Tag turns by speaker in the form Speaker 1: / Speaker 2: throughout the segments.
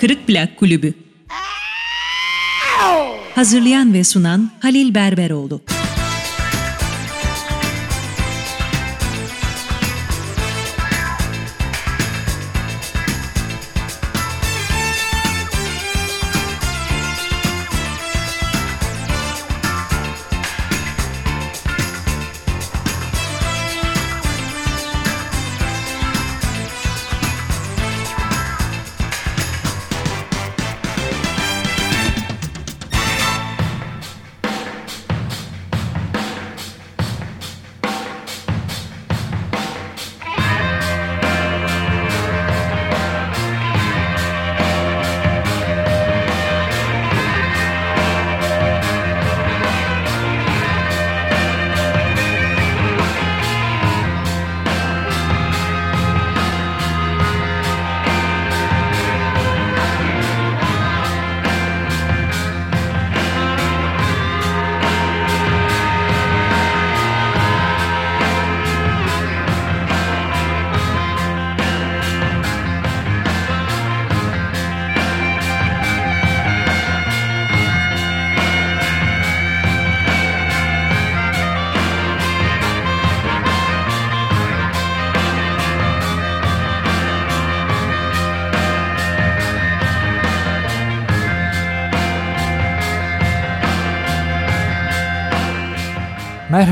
Speaker 1: Kırık Plak Kulübü. Hazırlayan ve sunan Halil Berberoğlu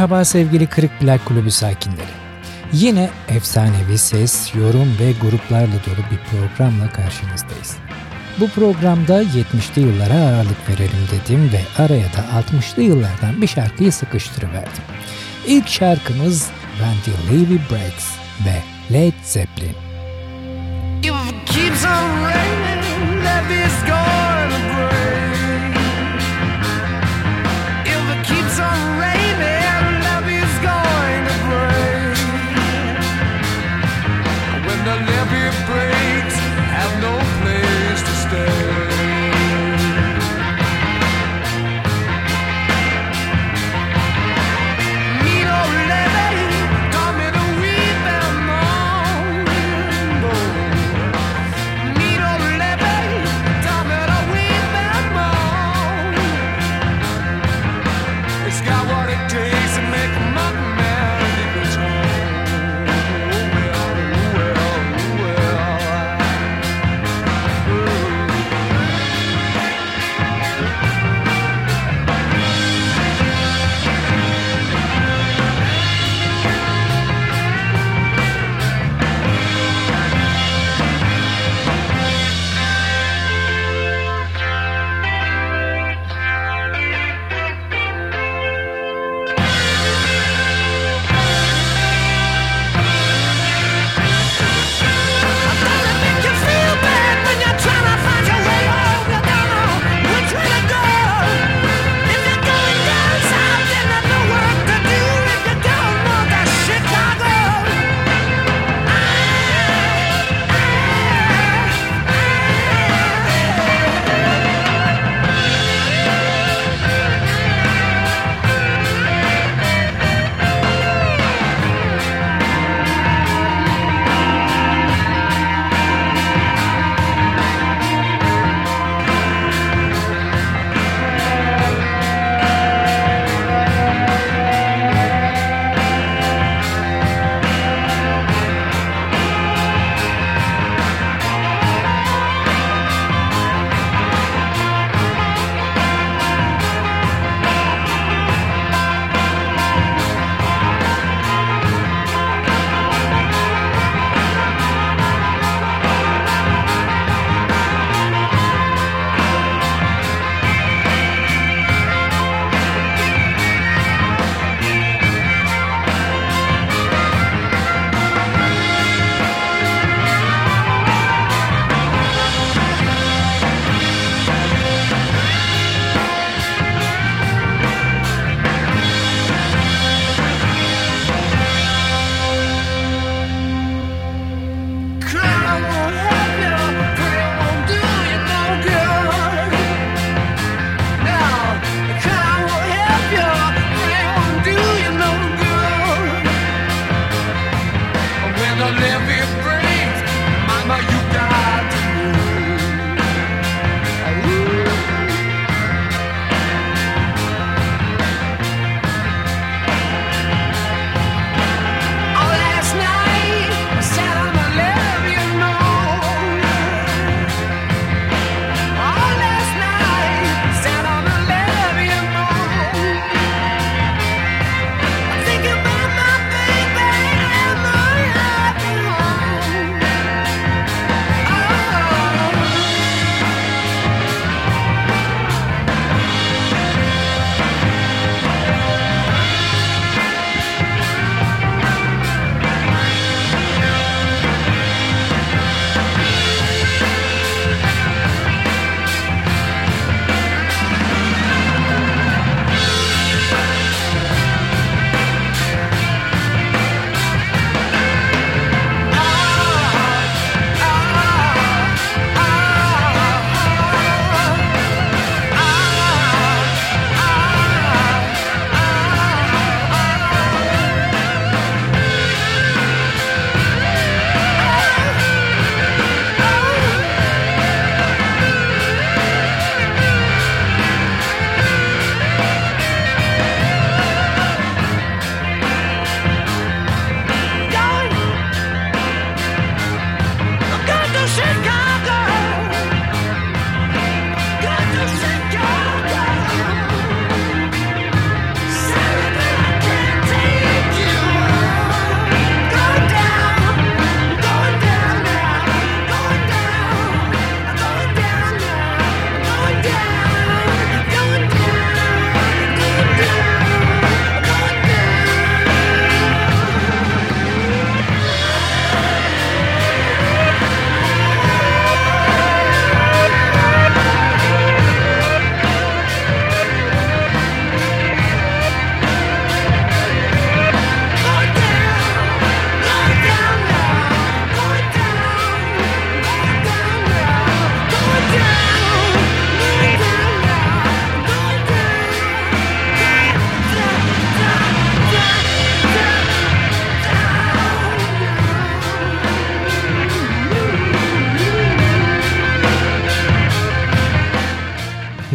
Speaker 2: Merhaba sevgili Kırık Plak Kulübü sakinleri. Yine efsanevi ses, yorum ve gruplarla dolu bir programla karşınızdayız. Bu programda 70'li yıllara ağırlık verelim dedim ve araya da 60'lı yıllardan bir şarkıyı sıkıştırıverdim. İlk şarkımız Randy Levy Breaks ve Led Zeppelin. İt keeps on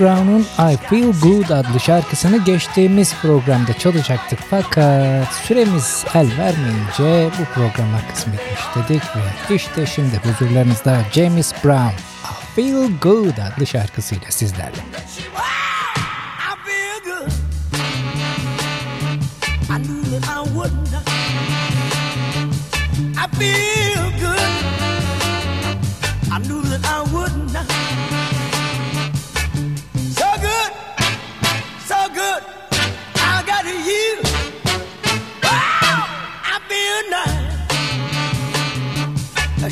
Speaker 3: Brown'un I Feel Good adlı şarkısını geçtiğimiz programda çalacaktık fakat süremiz el vermeyince bu programa kısmetmiş dedik ve işte şimdi huzurlarınızda James Brown I Feel Good adlı şarkısıyla sizlerle. I feel good. I knew that I would not.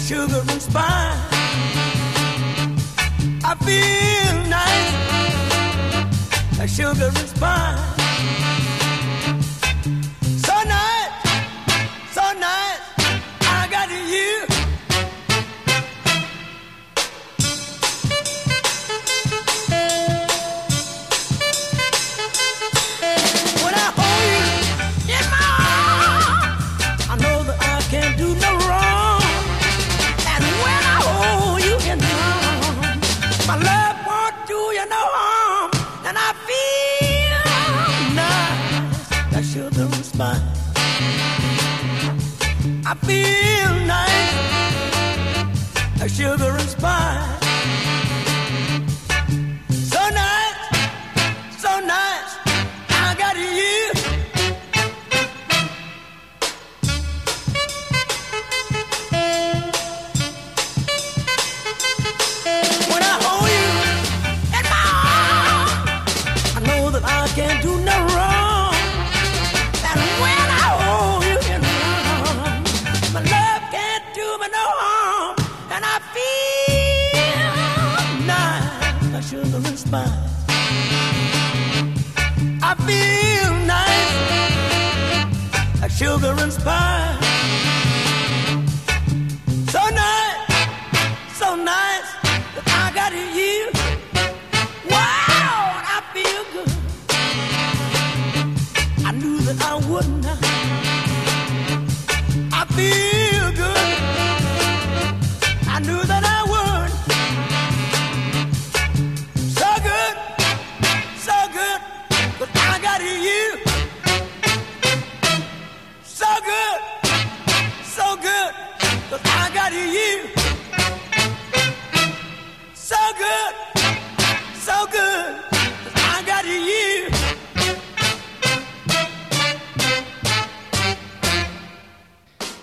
Speaker 3: Sugar and spice. I feel nice, like sugar and spice.
Speaker 4: be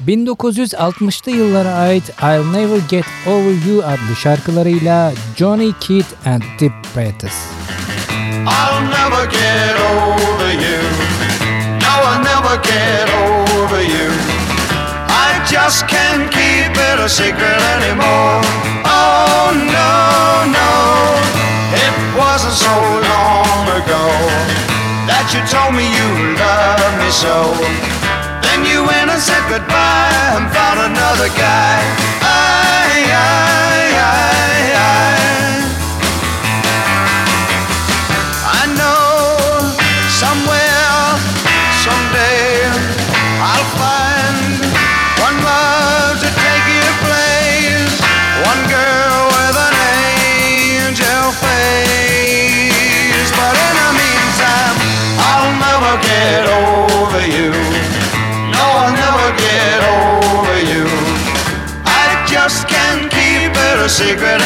Speaker 2: 1960'lı yıllara ait I'll Never Get Over You adlı şarkılarıyla Johnny Kidd and the Pretas.
Speaker 5: I'll never get over you. No, I'll never get over you. I just can't keep it a secret anymore. Oh no, no. It wasn't so long ago that you told me you loved me so. Went and said goodbye and found another guy. I, I, I, I. Secret.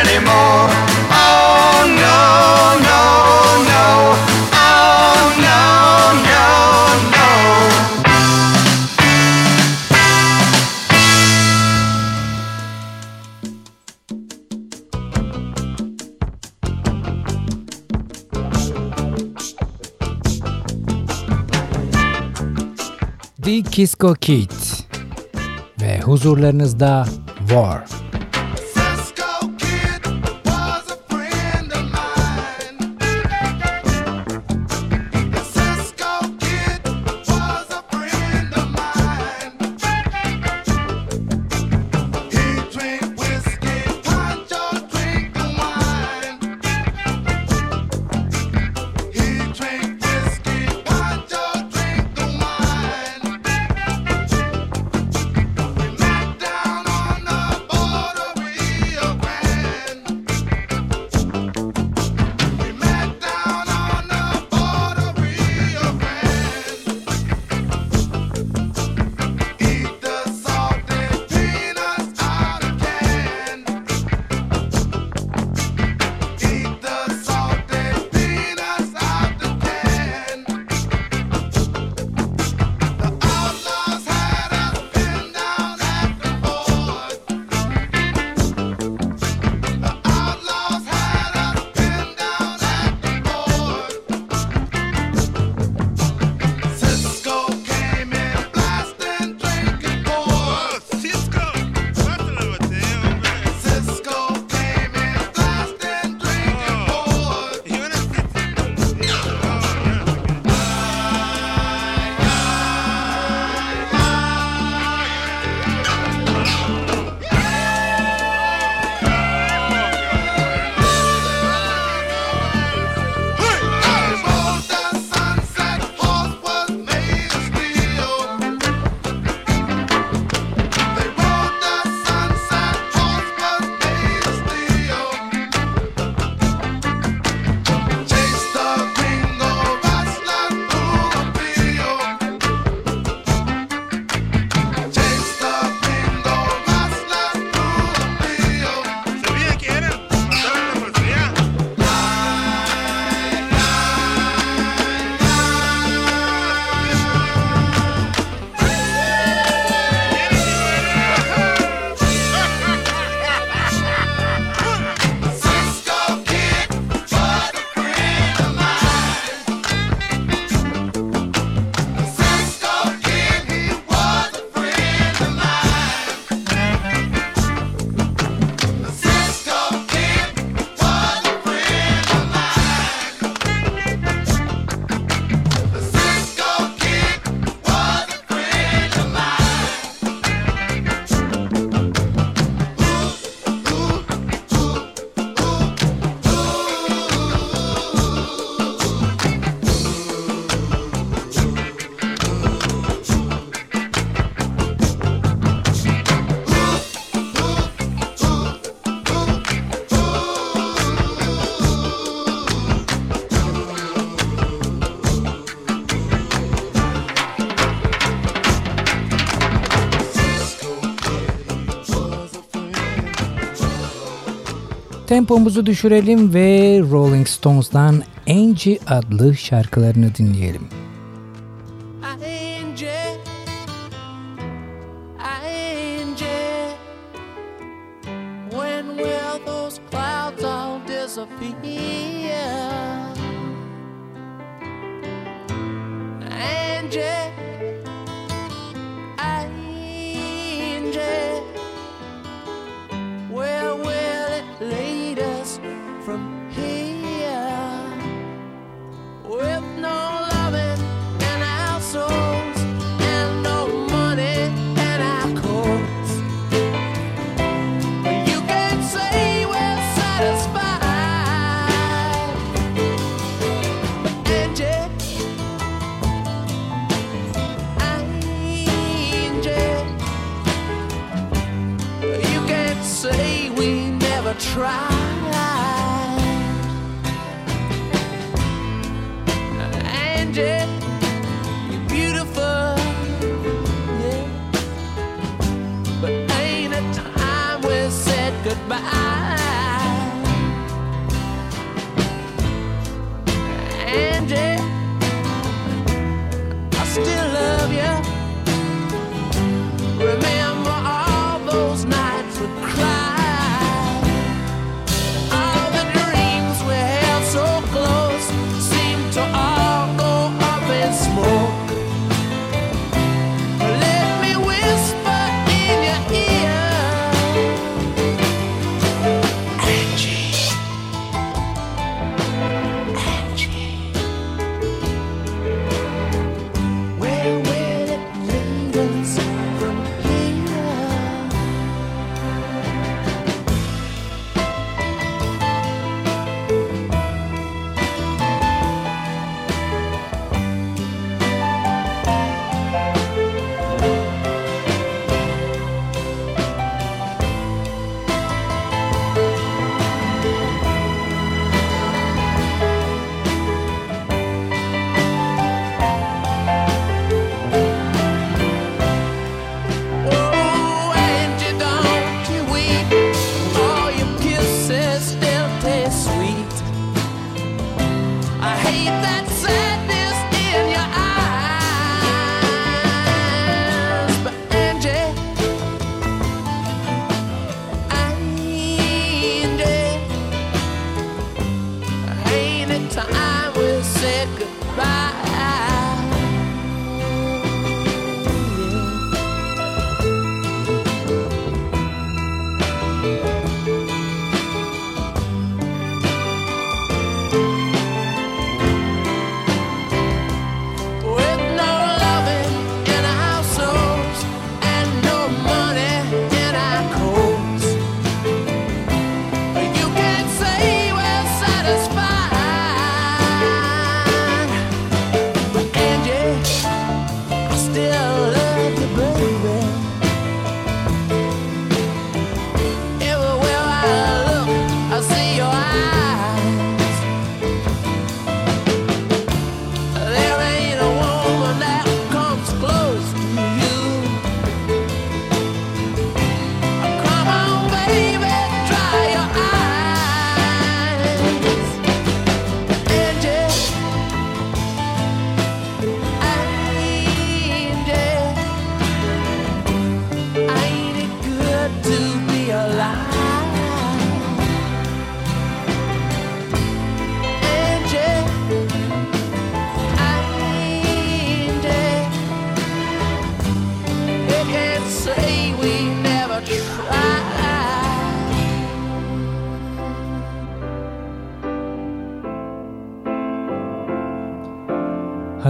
Speaker 5: Anymore. Oh no, no, no. Oh no, no, no.
Speaker 2: The Kisco Kid ve huzurlarınızda War. tempomuzu düşürelim ve Rolling Stones'dan Angie adlı şarkılarını dinleyelim.
Speaker 4: Angie, try.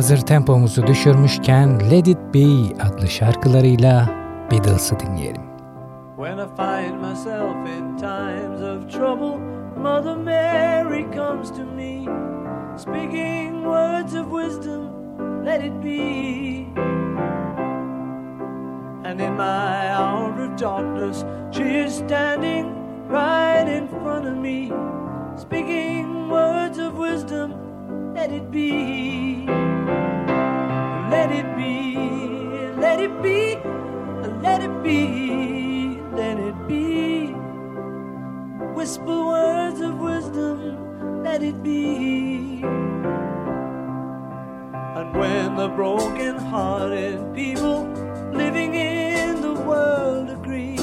Speaker 2: hazır tempomuzu düşürmüşken Let It Be adlı şarkılarıyla Beatles'ı dinleyelim.
Speaker 6: When I find myself in times of trouble Mother Mary comes to me Speaking words of wisdom Let it be And in my hour of darkness She is standing right in front of me Speaking words of wisdom let it be. be, let it be. Whisper words of wisdom, let it be. And when the broken hearted people living in the world agree,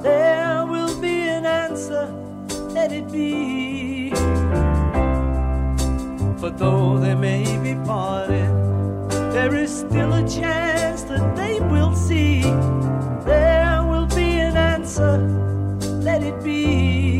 Speaker 6: there will be an answer, let it be. But though they may be parted, there is still a chance that they will see. There will be an answer, let it be.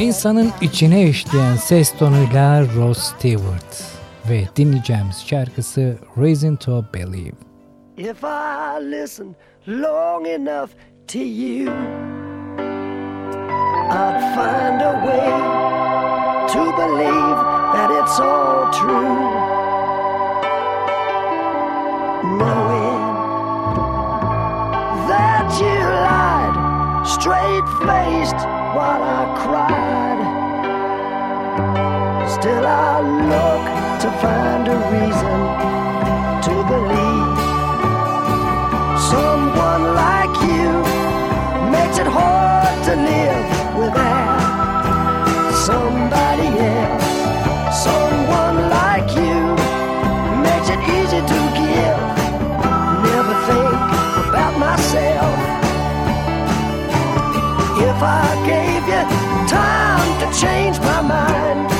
Speaker 2: İnsanın içine işleyen ses tonuyla Rod Stewart ve dinleyeceğimiz şarkısı Reason to Believe.
Speaker 3: If I listen long enough to you I'd find a way to believe that it's all true Knowing that you lied straight-faced while I cried. Still, I look to find a reason to believe someone like you makes it hard to live. if I gave you time to change my mind.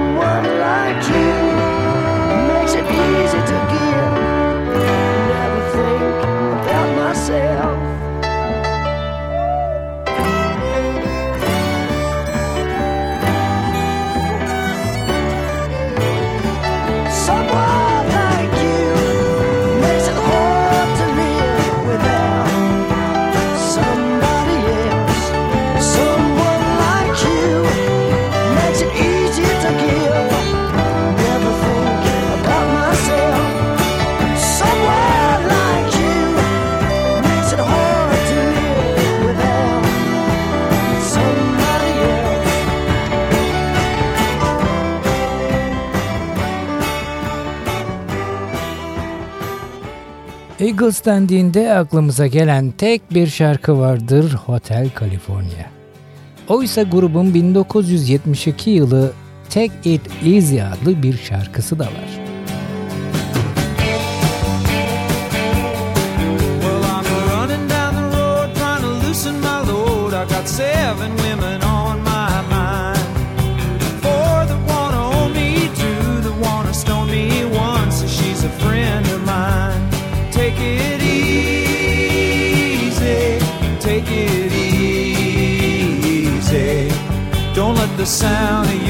Speaker 2: Eagles dendiğinde aklımıza gelen tek bir şarkı vardır Hotel California. Oysa grubun 1972 yılı Take It Easy adlı bir şarkısı da var.
Speaker 5: Well, I got seven women the sound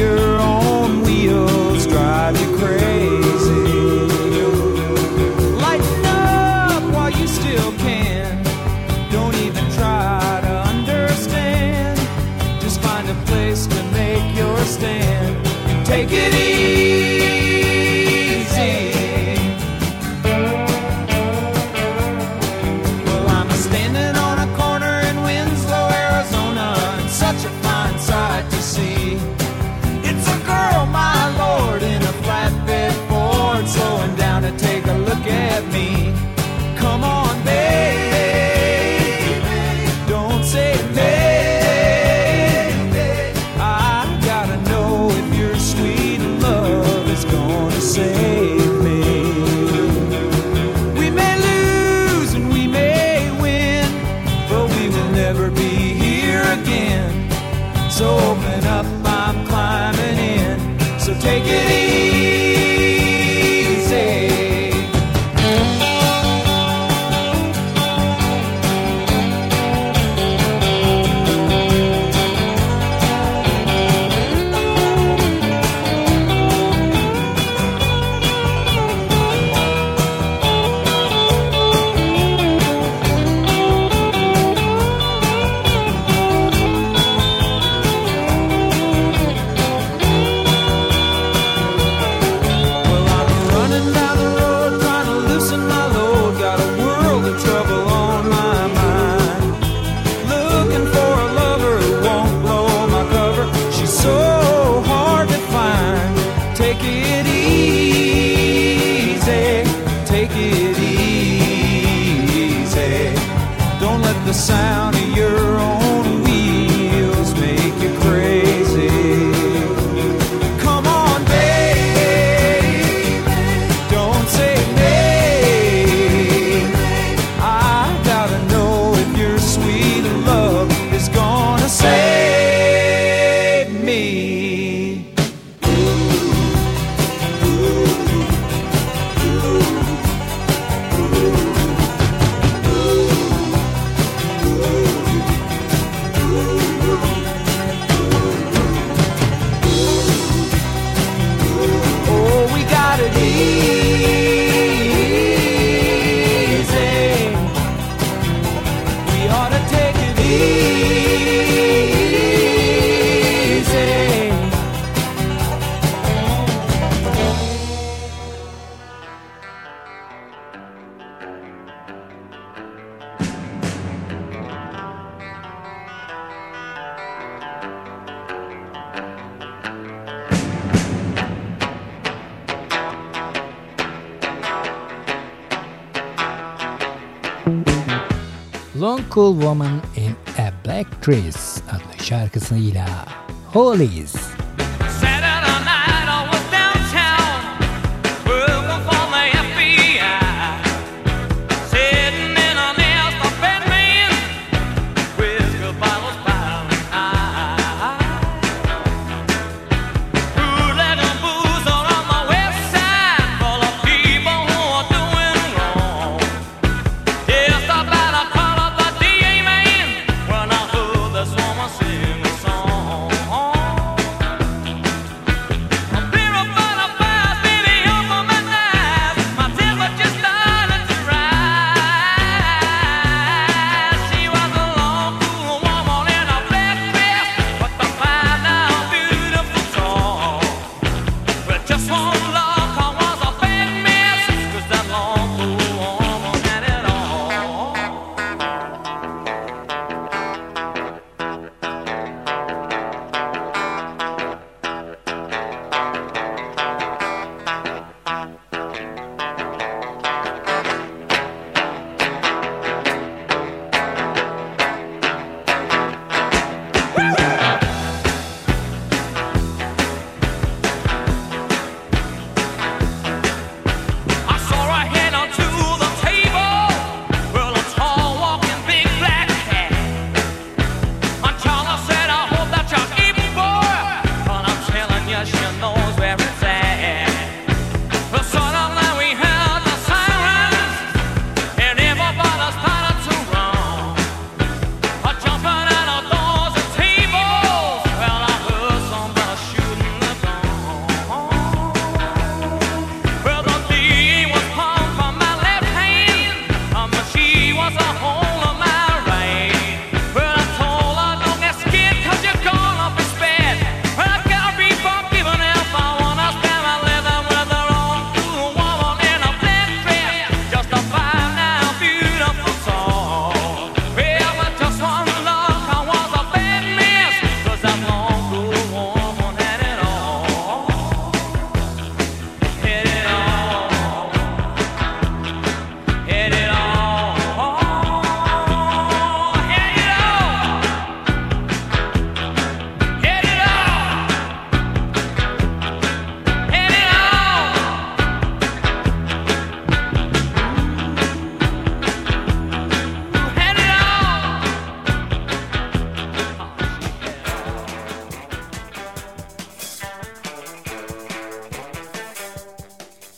Speaker 2: Blonde Cool Woman in a Black Dress adlı şarkısıyla
Speaker 7: Holies.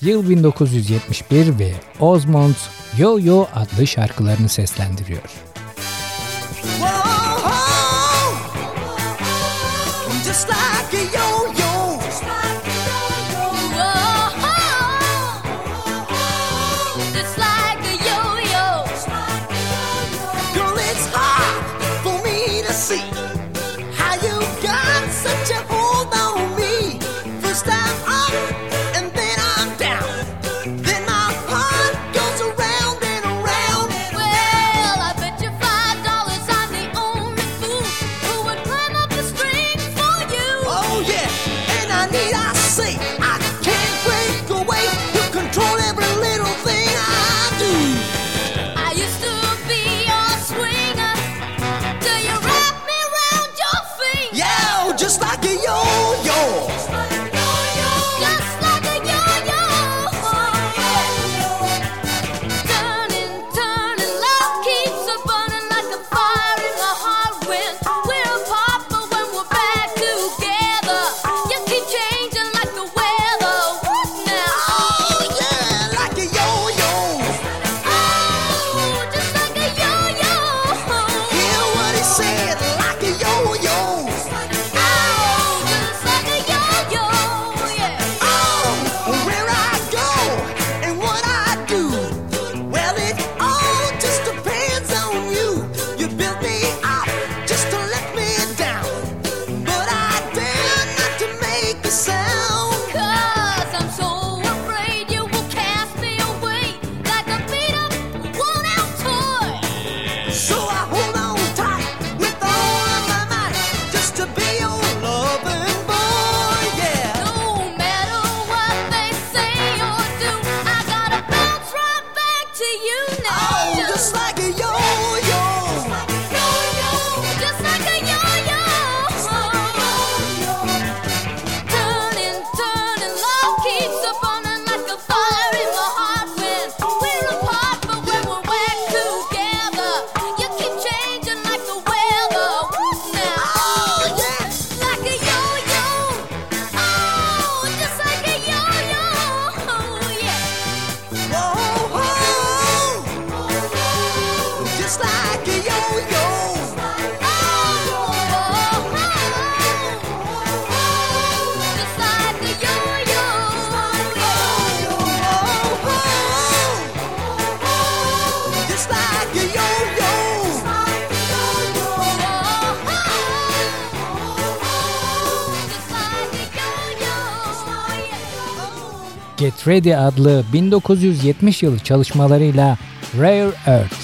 Speaker 8: yıl 1971 ve Osmond Yo Yo adlı şarkılarını seslendiriyor. Get Ready adlı 1970 yılı çalışmalarıyla Rare Earth.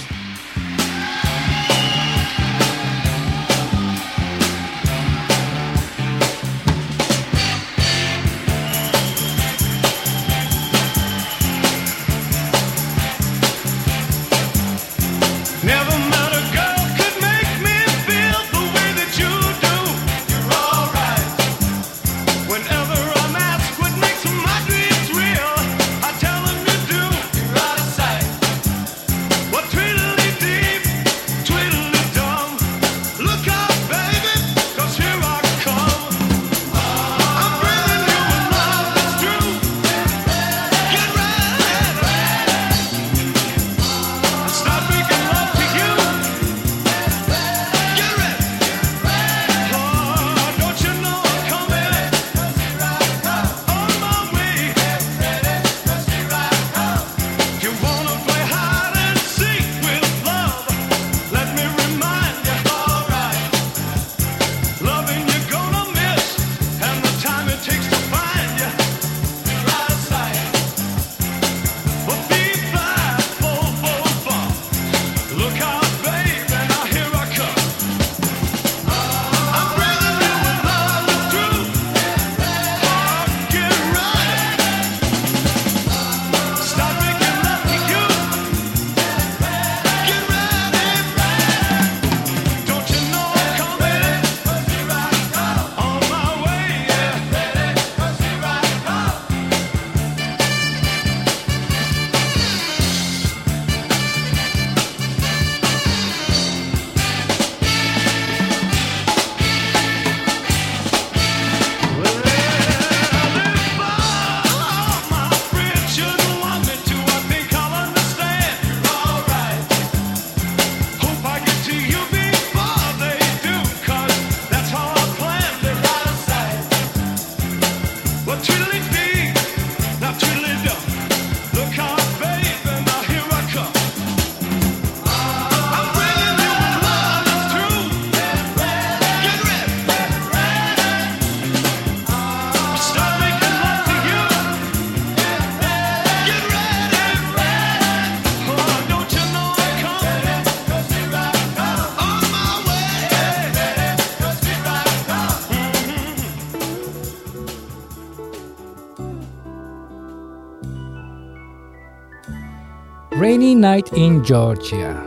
Speaker 2: Night in Georgia.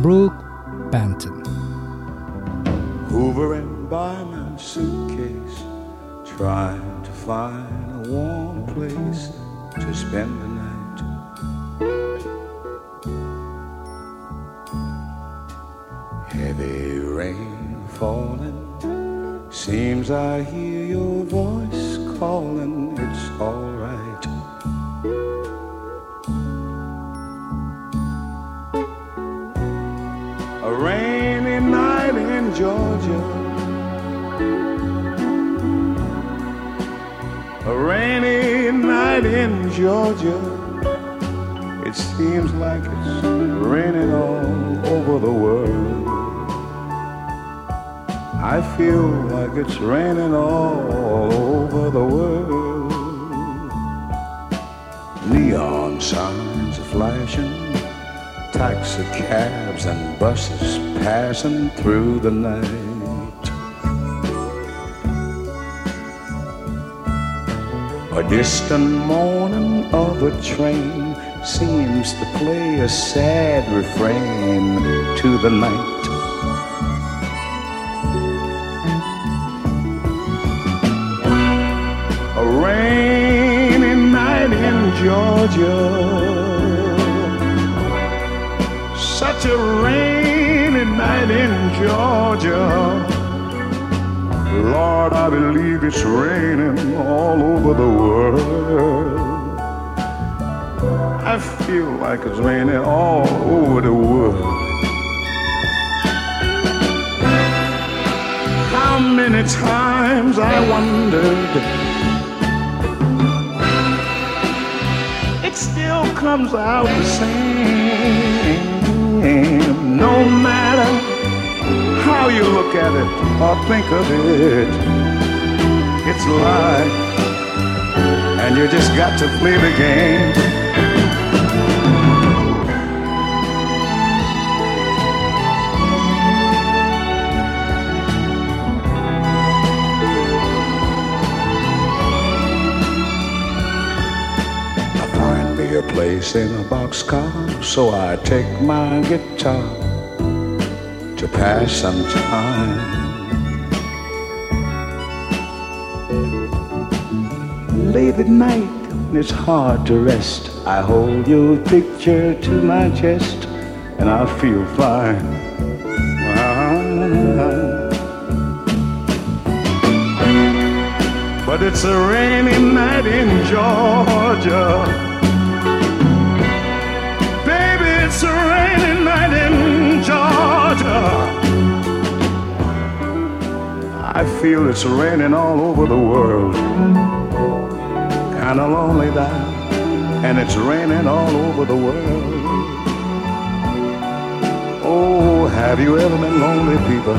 Speaker 2: Brooke
Speaker 9: A rainy night in Georgia. A rainy night in Georgia. It seems like it's raining all over the world. I feel like it's raining all over the world. Neon signs are flashing, taxi cabs and buses passing through the night. A distant mourning of a train seems to play a sad refrain to the night. A rainy night in Georgia. Such a rainy night in Georgia. Lord, I believe it's raining all over the world. I feel like it's raining all over the world. How many times I wondered it still comes out the same. No matter how you look at it or think of it, it's life, and you just got to play the game. A place in a boxcar, so I take my guitar to pass some time. Late at night, when it's hard to rest, I hold your picture to my chest, and I feel fine. But it's a rainy night in Georgia. It's a rainy night in Georgia. I feel it's raining all over the world. Kinda lonely there, and it's raining all over the world. Oh, have you ever been lonely, people?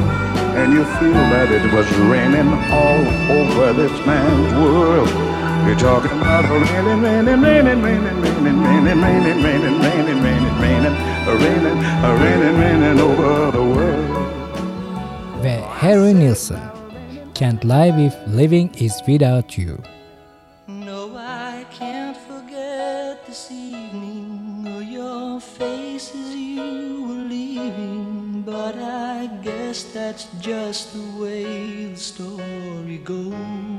Speaker 9: And you feel that it was raining all over this man's world. You're talking about a raining, raining, raining, raining, raining, raining, raining, raining, raining, raining, raining, a raining, a raining, raining over the world.
Speaker 2: Ve Harry Nilsson. Can't live if living is without you.
Speaker 10: No, I can't forget this evening or your face as you were leaving. But I guess that's just the way the story goes.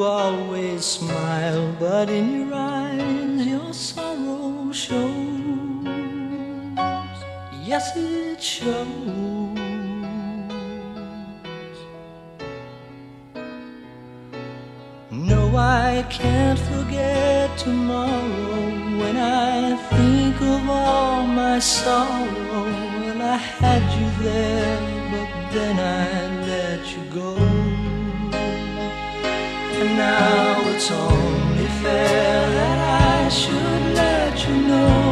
Speaker 10: You always smile, but in your eyes your sorrow shows. Yes, it shows. No, I can't forget tomorrow when I think of all my sorrow. Well, I had you there, but then I let you go. And now. It's only fair that I should let you know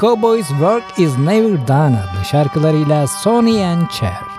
Speaker 2: Cowboy's Work Is Never Done adlı şarkılarıyla Sonny and Cher.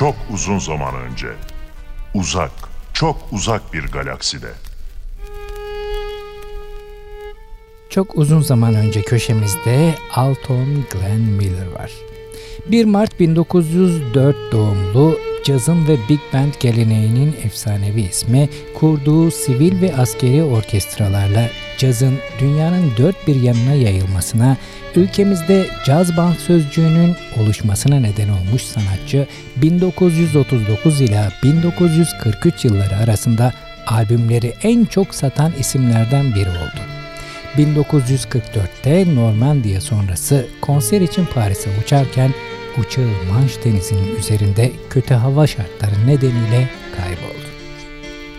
Speaker 11: Çok uzun zaman önce. Uzak, çok uzak bir galakside.
Speaker 2: Çok uzun zaman önce köşemizde Alton Glenn Miller var. 1 Mart 1904 doğumlu cazın ve big band geleneğinin efsanevi ismi kurduğu sivil ve askeri orkestralarla cazın dünyanın dört bir yanına yayılmasına, ülkemizde caz band sözcüğünün oluşmasına neden olmuş sanatçı 1939 ila 1943 yılları arasında albümleri en çok satan isimlerden biri oldu. 1944'te Normandiya sonrası konser için Paris'e uçarken uçağı Manş Denizi'nin üzerinde kötü hava şartları nedeniyle kayboldu.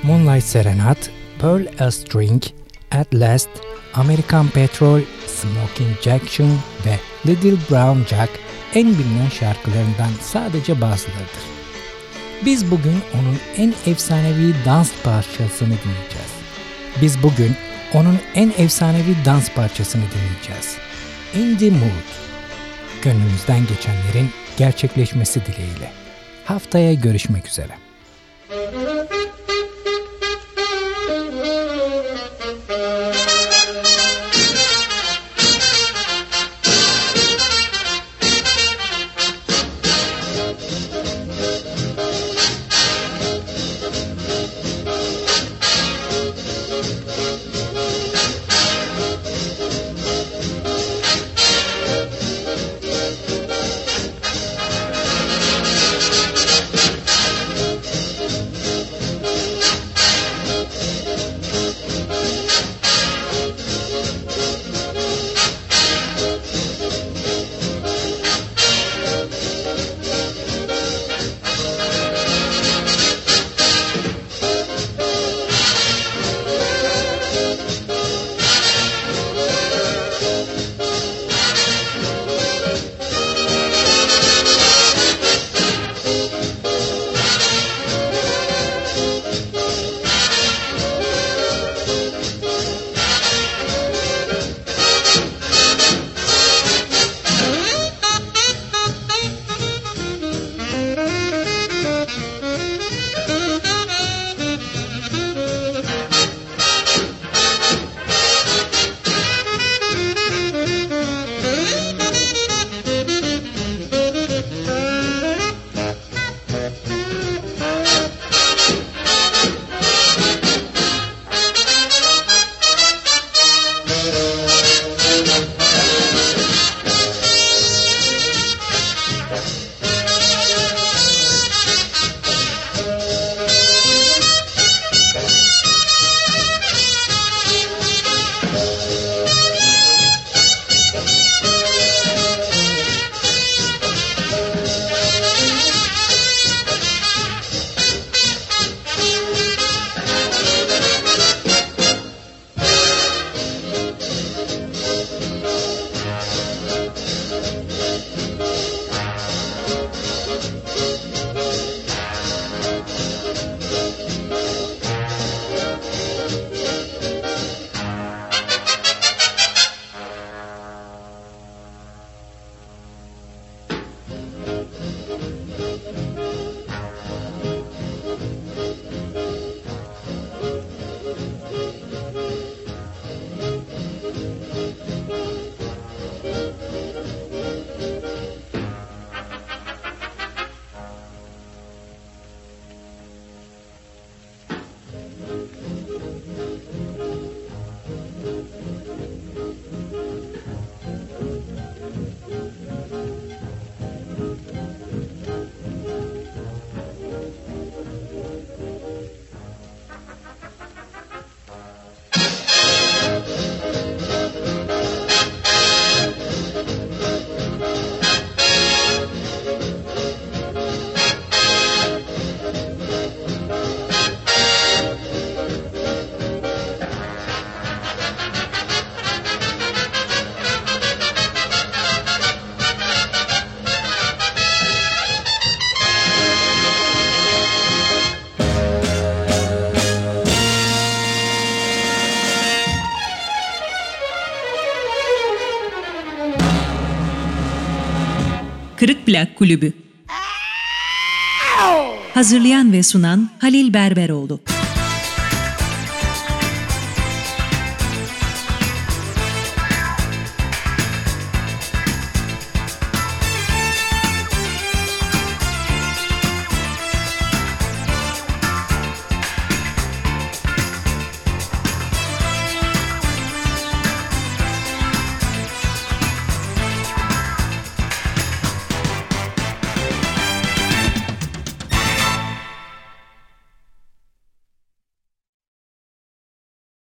Speaker 2: Moonlight Serenade, Pearl a String, At Last, American Petrol, Smoking Jackson ve Little Brown Jack en bilinen şarkılarından sadece bazılarıdır. Biz bugün onun en efsanevi dans parçasını dinleyeceğiz. Biz bugün onun en efsanevi dans parçasını dinleyeceğiz. In the Mood. Gönlümüzden geçenlerin gerçekleşmesi dileğiyle. Haftaya görüşmek üzere.
Speaker 1: Kırık Plak Kulübü. Hazırlayan ve sunan Halil Berberoğlu